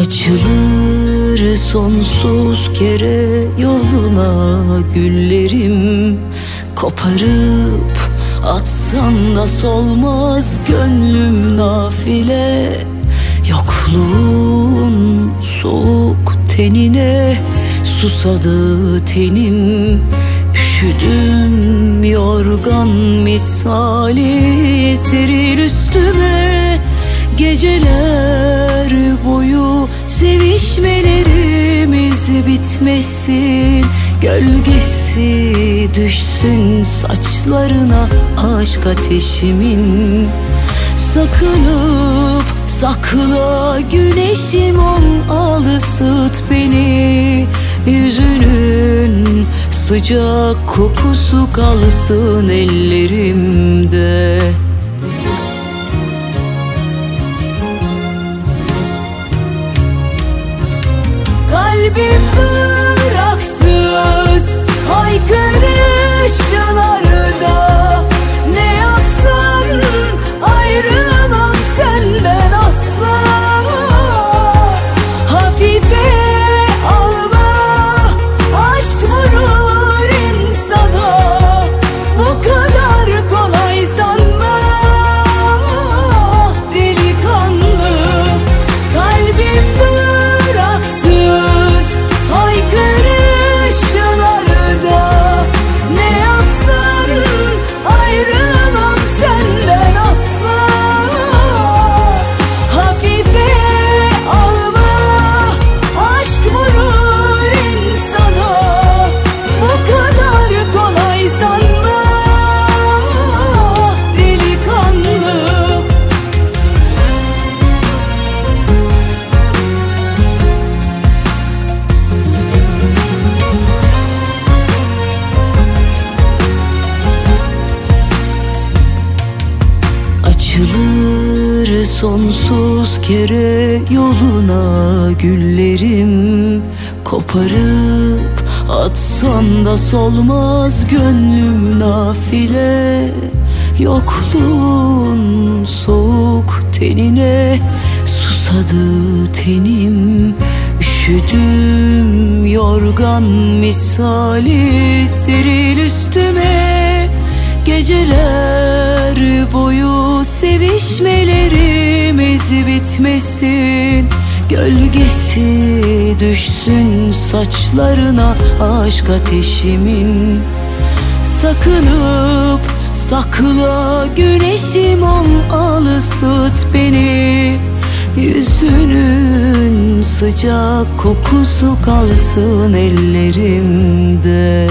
Açılır sonsuz kere yoluna güllerim. Koparıp atsan da solmaz gönlüm nafile. Yokluğun soğuk tenine susadı tenim Üşüdüm yorgan misali seril üstüme. Geceler sevişmelerimiz bitmesin. Gölgesi düşsün saçlarına aşk ateşimin. Sakınıp sakla güneşim ol al ısıt beni. Yüzünün sıcak kokusu kalsın ellerimde Açılır sonsuz kere yoluna güllerim. Koparıp atsan da solmaz gönlüm nafile. Yokluğun soğuk tenine susadı tenim. Üşüdüm yorgan misali seril üstüme bitmesin Gölgesi düşsün saçlarına aşk ateşimin. Sakınıp sakla güneşim ol al ısıt beni. Yüzünün sıcak kokusu kalsın ellerimde